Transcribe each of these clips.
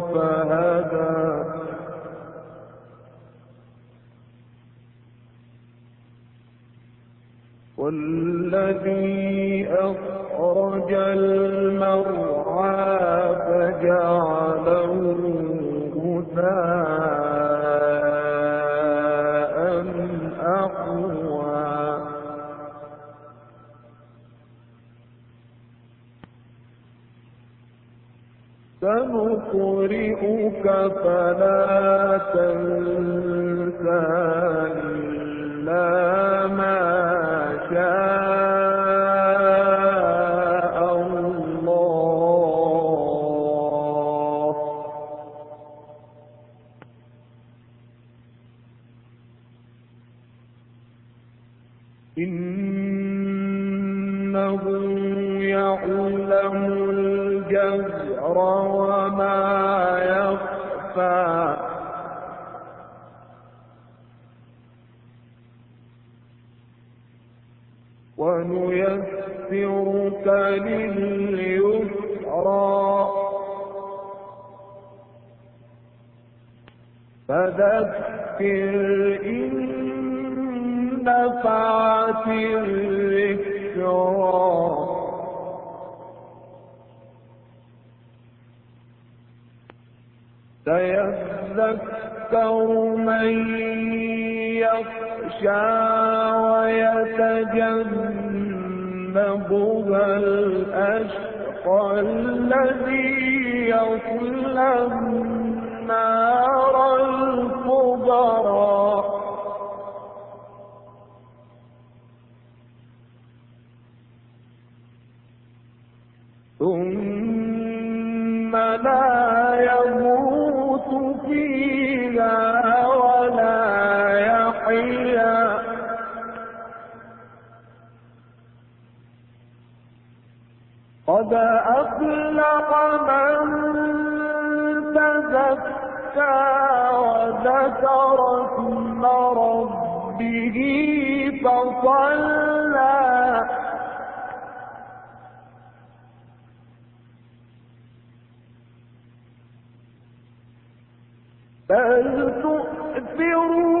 فهدى. والذي أخرج المرعى فجعله غثاء سنقرئك فلا تنسى. ونيسرك لليسرى. فذكر إن نفعت الذكرى. سيذكر من يخشى ويتجنبها الأشقى الذي يصلى النار الكبرى. وذكر اسم ربه فصلى. بل تؤثرون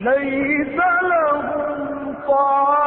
ليس لهم طعام.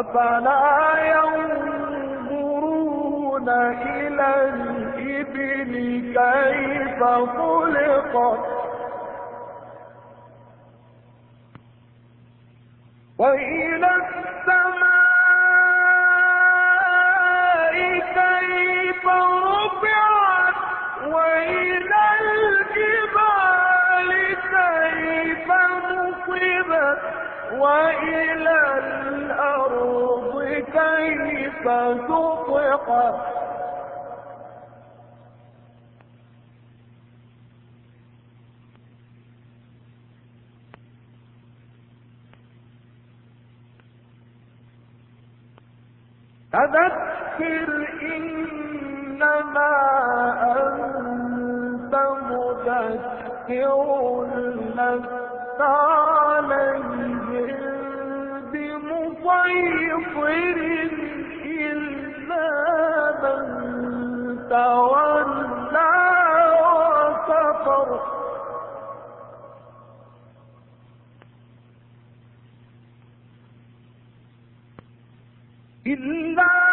أفلا ينظرون إلى الإبل كيف خلقت وإلى وإلى الأرض كيف سطحت هذا إلا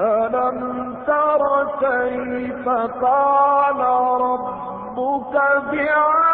ألم تر كيف قال ربك بعاد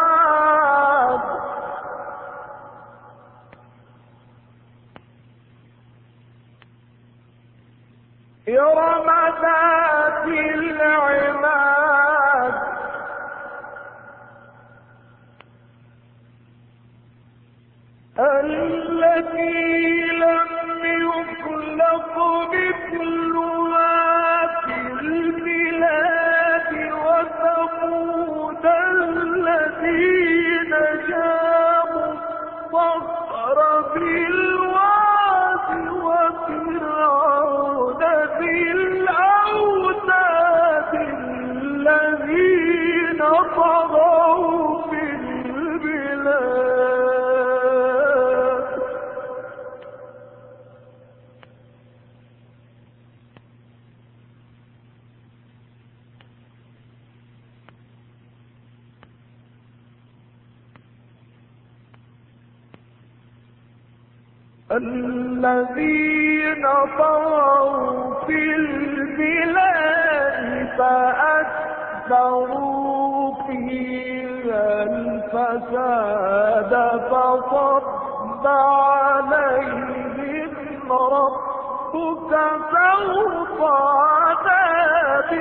فوق عذاب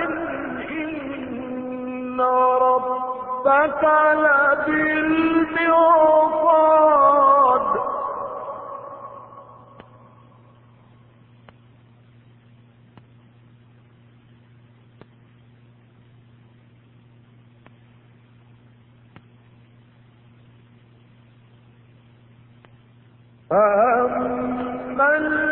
إن ربك فأما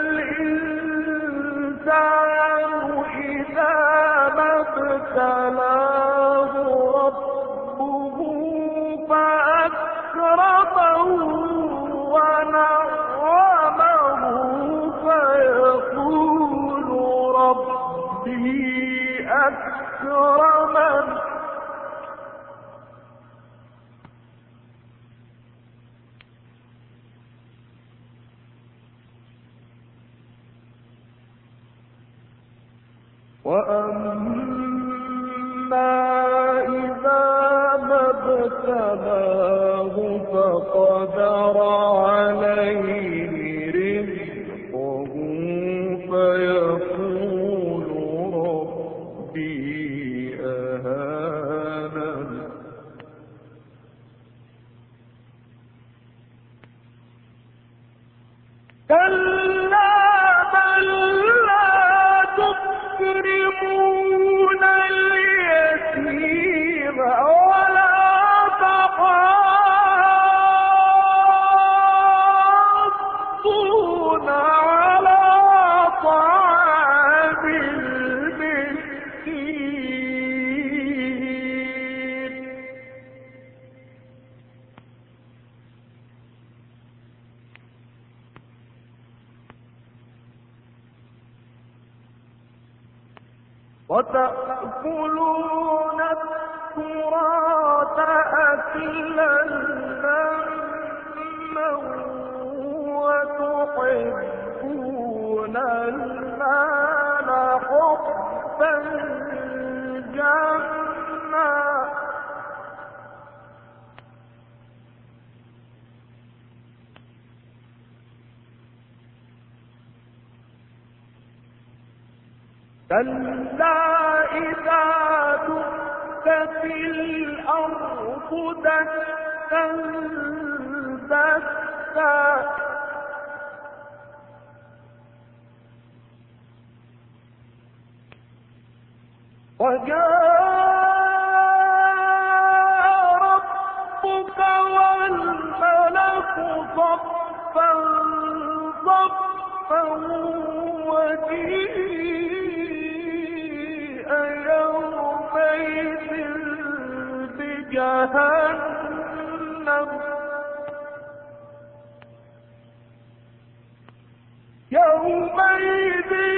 وأما كلا إذا دكت الأرض دكا يومئذ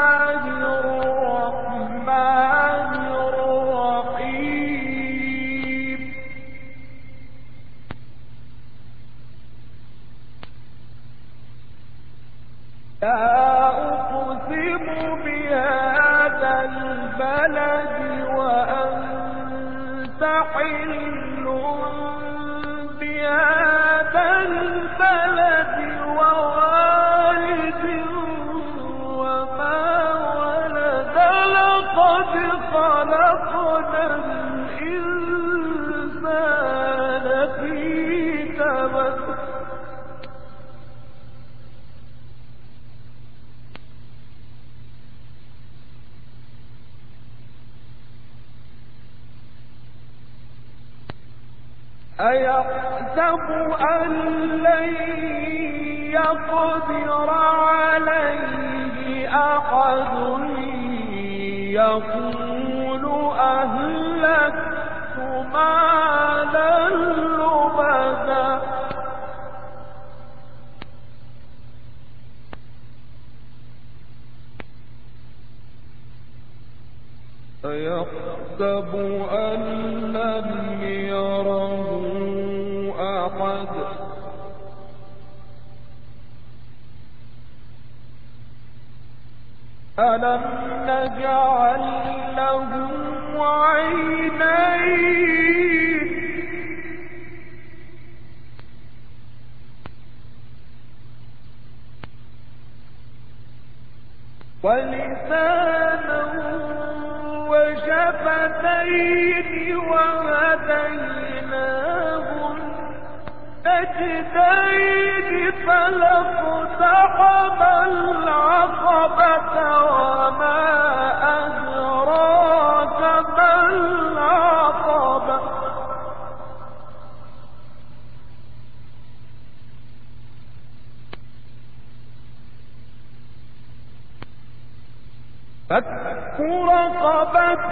يحسب أن لم يره أحد. ألم نجعل له عينين؟ ولسانا النجدتين وهديناه النجدين فلاقتحم العقبة وما أدراك ما العقبة. فك رقبة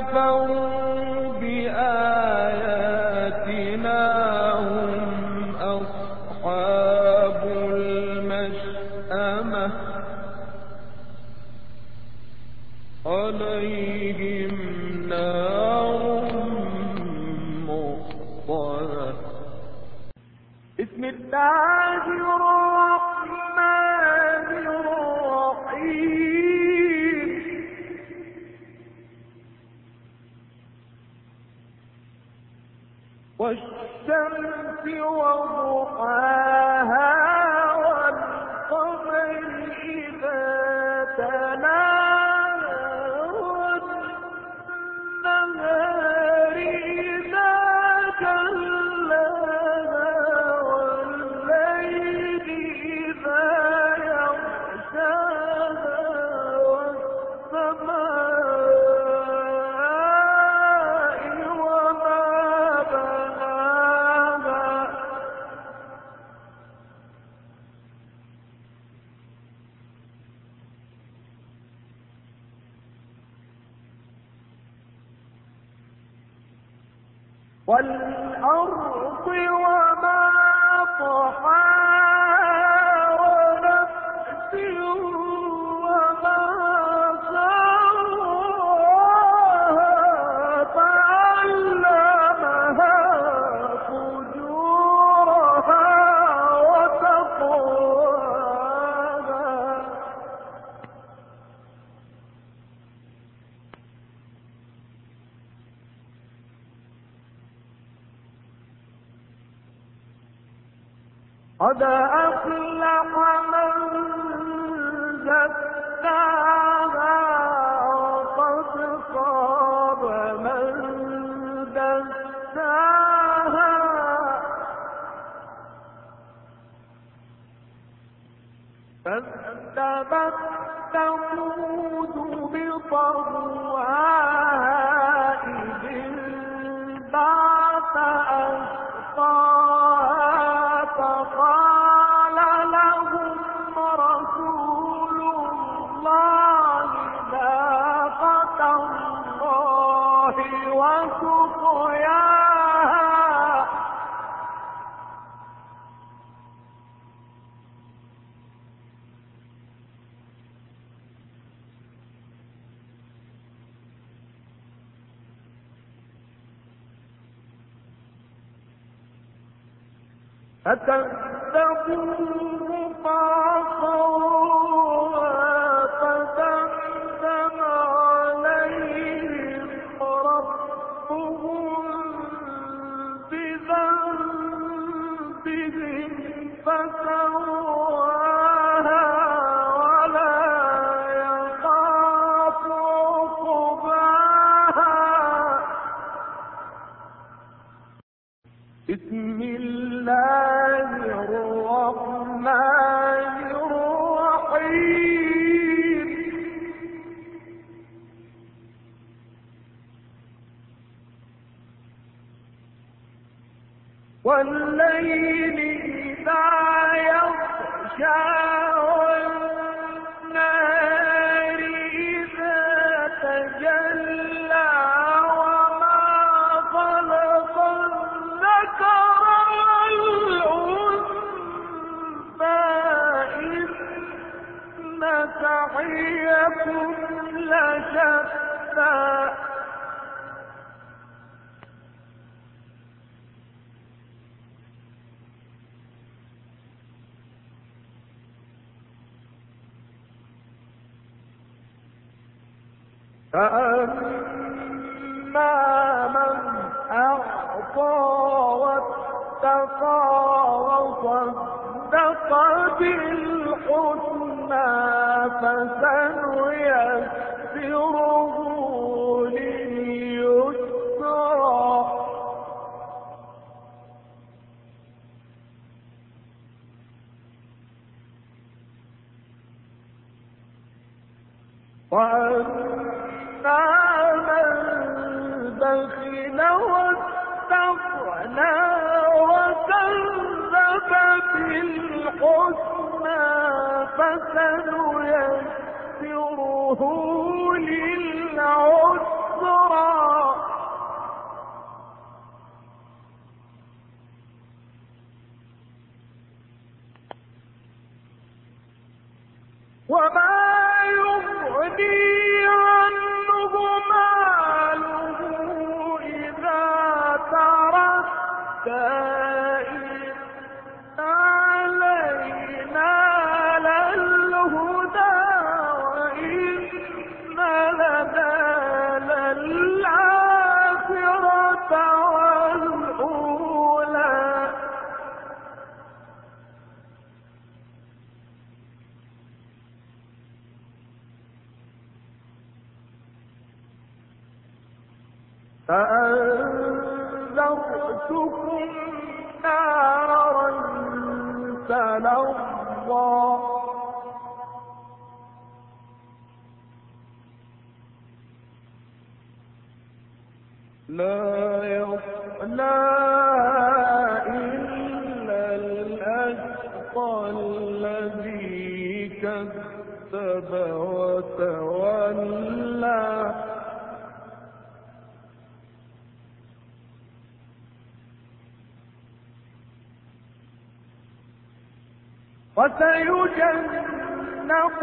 فَ فكذبوه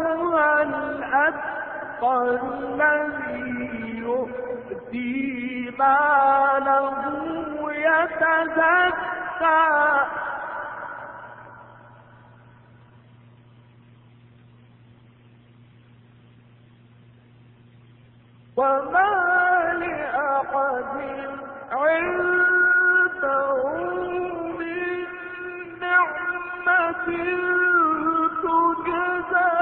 هو الأتقى الذي يؤتي ماله يتزكى وما لأحد عنده من نعمة تجزى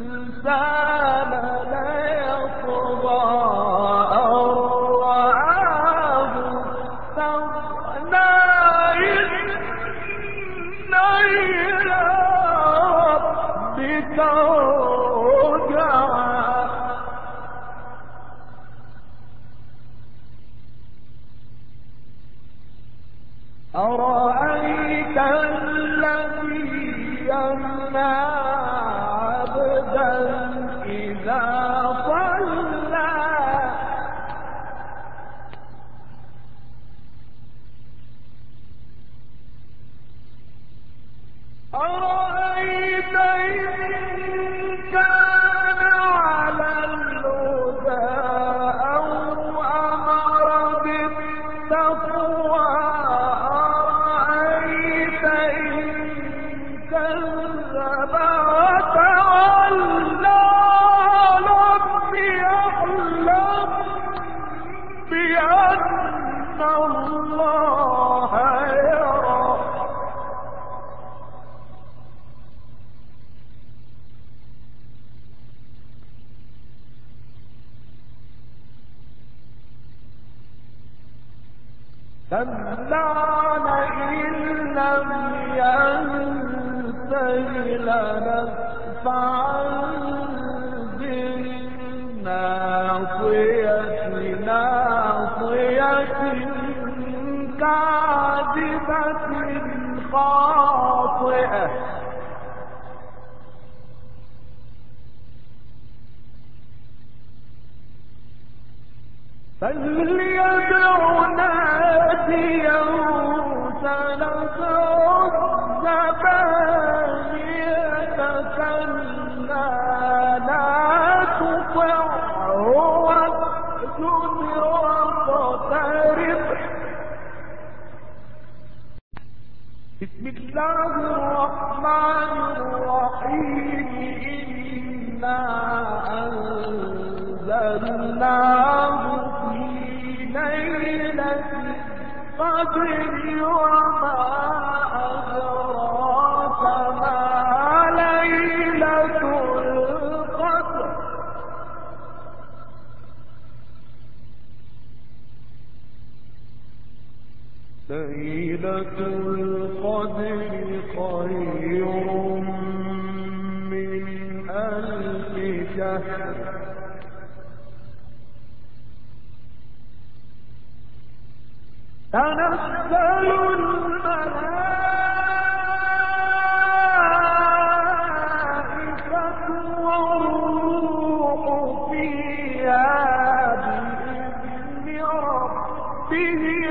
الإنسان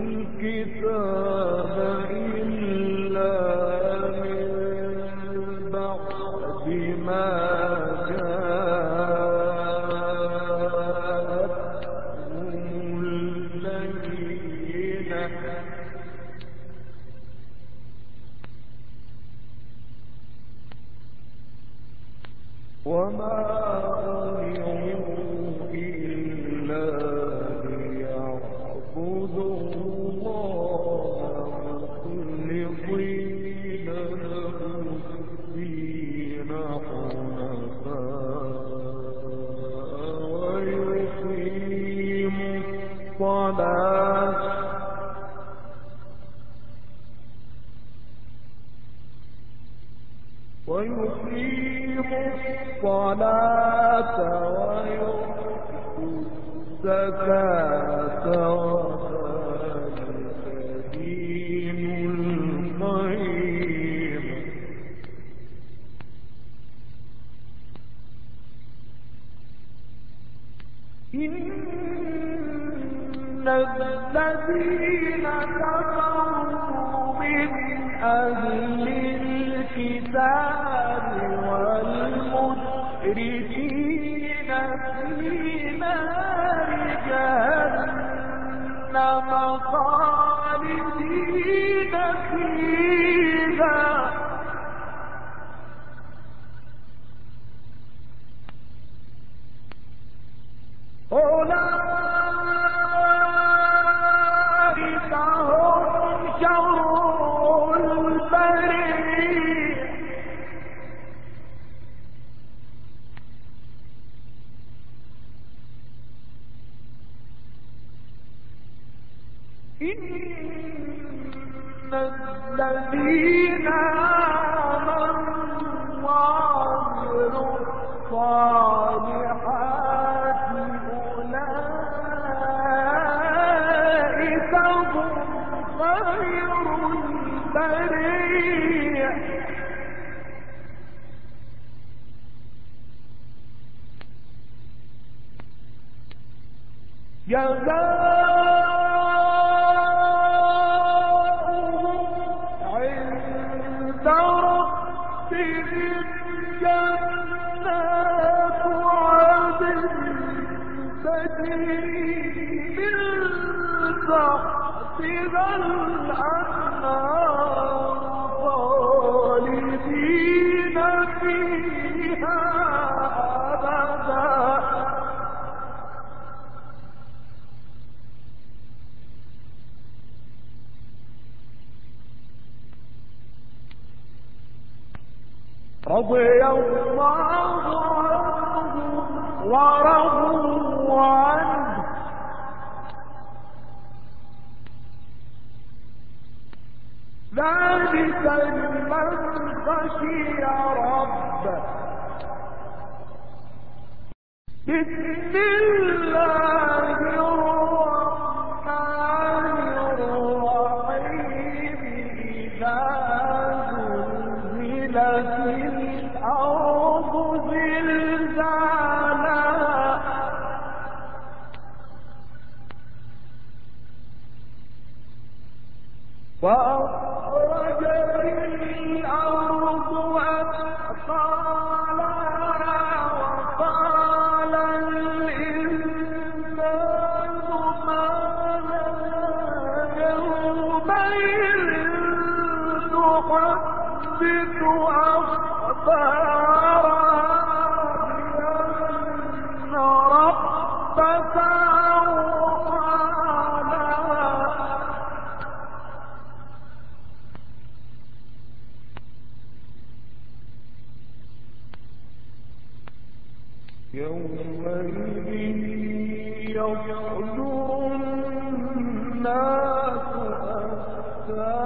الكتاب Young رضي الله عنه ورضوا عنه. ذلك لمن خشي ربه. بسم الله.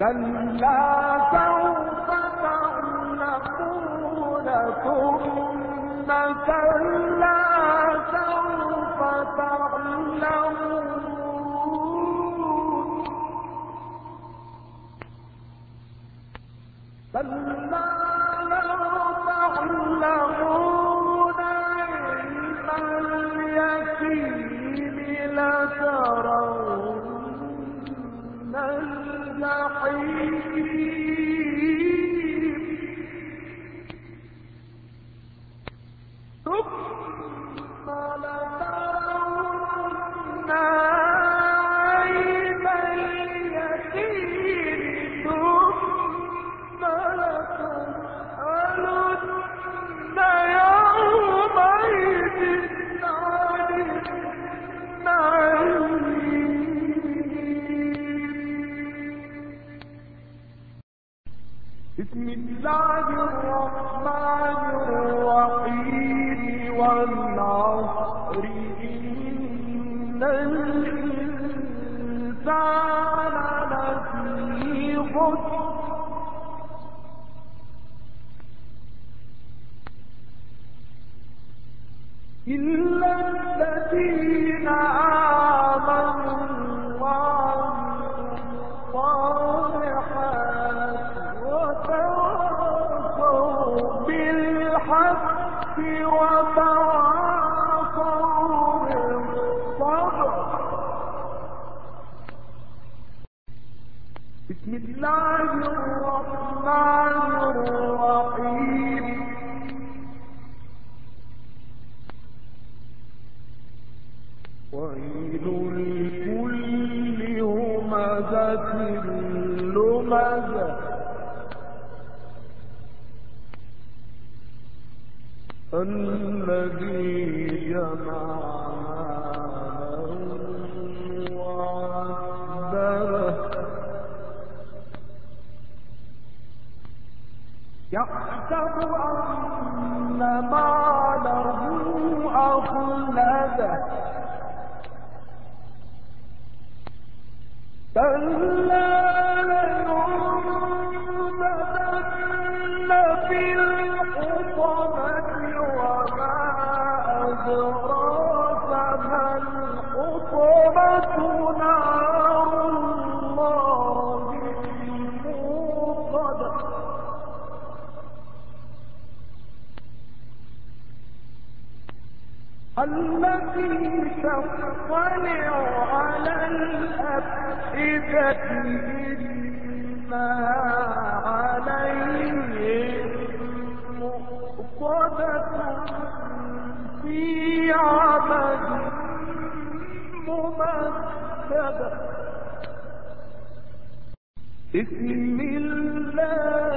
كلا کچھ التي تطلع على الأفئدة إنا عليهم مؤصدة في عمل ممثلة بسم الله